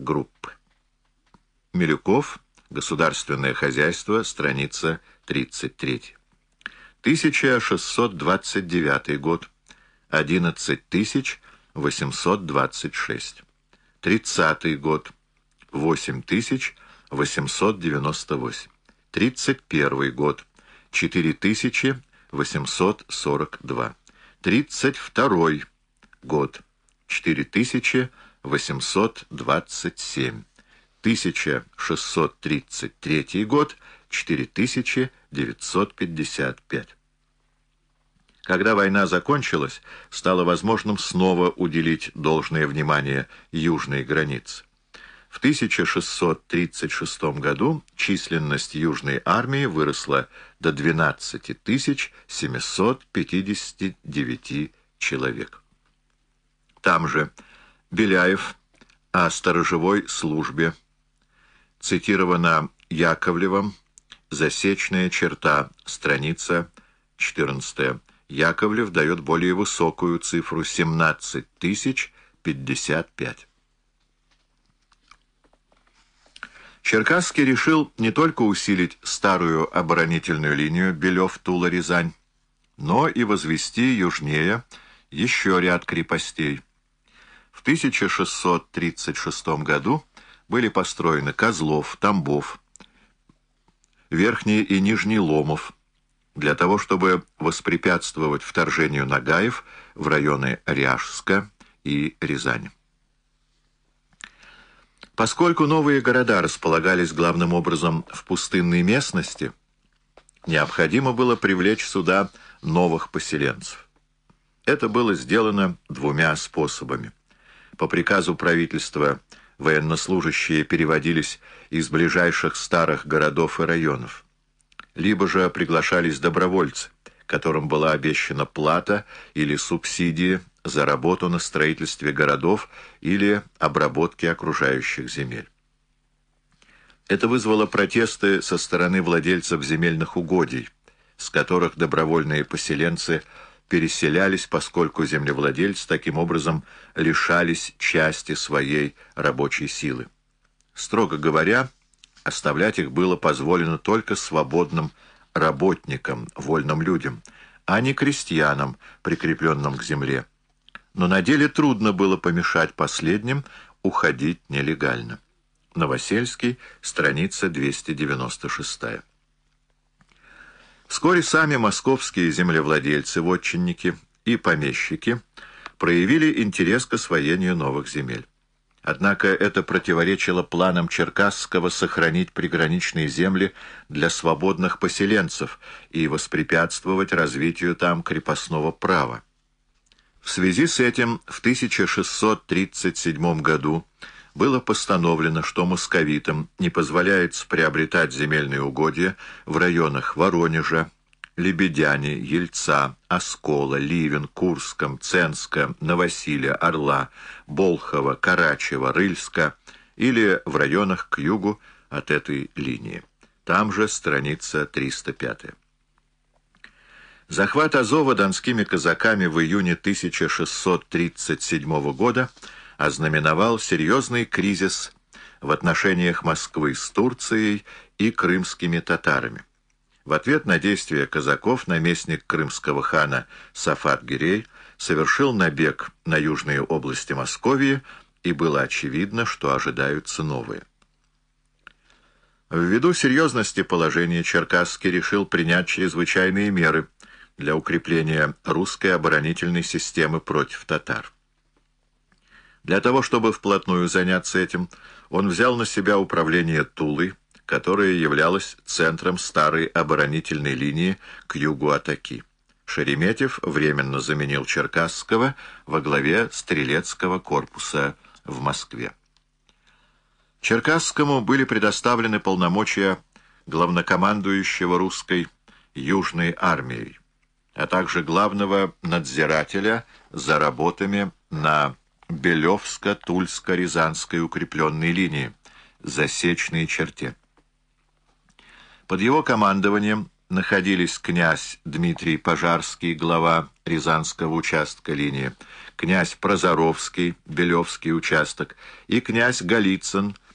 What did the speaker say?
группы. Милюков, Государственное хозяйство, страница 33. 1629 год, 11826. 30 год, 8898. 31 год, 4842. 32 год, 4827. 1633 год, 4955. Когда война закончилась, стало возможным снова уделить должное внимание южной границе. В 1636 году численность Южной армии выросла до 12 759 человек. Там же Беляев о сторожевой службе цитировано Яковлевым «Засечная черта», страница 14 Яковлев дает более высокую цифру 17 тысяч 55. Черкасский решил не только усилить старую оборонительную линию Белев-Тула-Рязань, но и возвести южнее еще ряд крепостей. В 1636 году были построены Козлов, Тамбов, Верхний и Нижний Ломов, для того, чтобы воспрепятствовать вторжению Нагаев в районы Ряжска и Рязань. Поскольку новые города располагались главным образом в пустынной местности, необходимо было привлечь сюда новых поселенцев. Это было сделано двумя способами. По приказу правительства военнослужащие переводились из ближайших старых городов и районов либо же приглашались добровольцы, которым была обещана плата или субсидии за работу на строительстве городов или обработке окружающих земель. Это вызвало протесты со стороны владельцев земельных угодий, с которых добровольные поселенцы переселялись, поскольку землевладельцы таким образом лишались части своей рабочей силы. Строго говоря, Оставлять их было позволено только свободным работникам, вольным людям, а не крестьянам, прикрепленным к земле. Но на деле трудно было помешать последним уходить нелегально. Новосельский, страница 296. Вскоре сами московские землевладельцы, вотчинники и помещики проявили интерес к освоению новых земель. Однако это противоречило планам Черкасского сохранить приграничные земли для свободных поселенцев и воспрепятствовать развитию там крепостного права. В связи с этим в 1637 году было постановлено, что московитам не позволяется приобретать земельные угодья в районах Воронежа, Лебедяне, Ельца, Оскола, Ливен, Курском, Ценска, Новосилия, Орла, Болхова, Карачева, Рыльска или в районах к югу от этой линии. Там же страница 305. Захват Азова донскими казаками в июне 1637 года ознаменовал серьезный кризис в отношениях Москвы с Турцией и крымскими татарами. В ответ на действия казаков наместник крымского хана Сафат Гирей совершил набег на южные области Московии, и было очевидно, что ожидаются новые. Ввиду серьезности положения Черкасский решил принять чрезвычайные меры для укрепления русской оборонительной системы против татар. Для того, чтобы вплотную заняться этим, он взял на себя управление Тулой, которая являлась центром старой оборонительной линии к югу от Оки. Шереметьев временно заменил Черкасского во главе стрелецкого корпуса в Москве. Черкасскому были предоставлены полномочия главнокомандующего русской Южной армией, а также главного надзирателя за работами на Белевско-Тульско-Рязанской укрепленной линии, засечной черте. Под его командованием находились князь Дмитрий Пожарский, глава Рязанского участка линии, князь Прозоровский, Белевский участок и князь Голицын,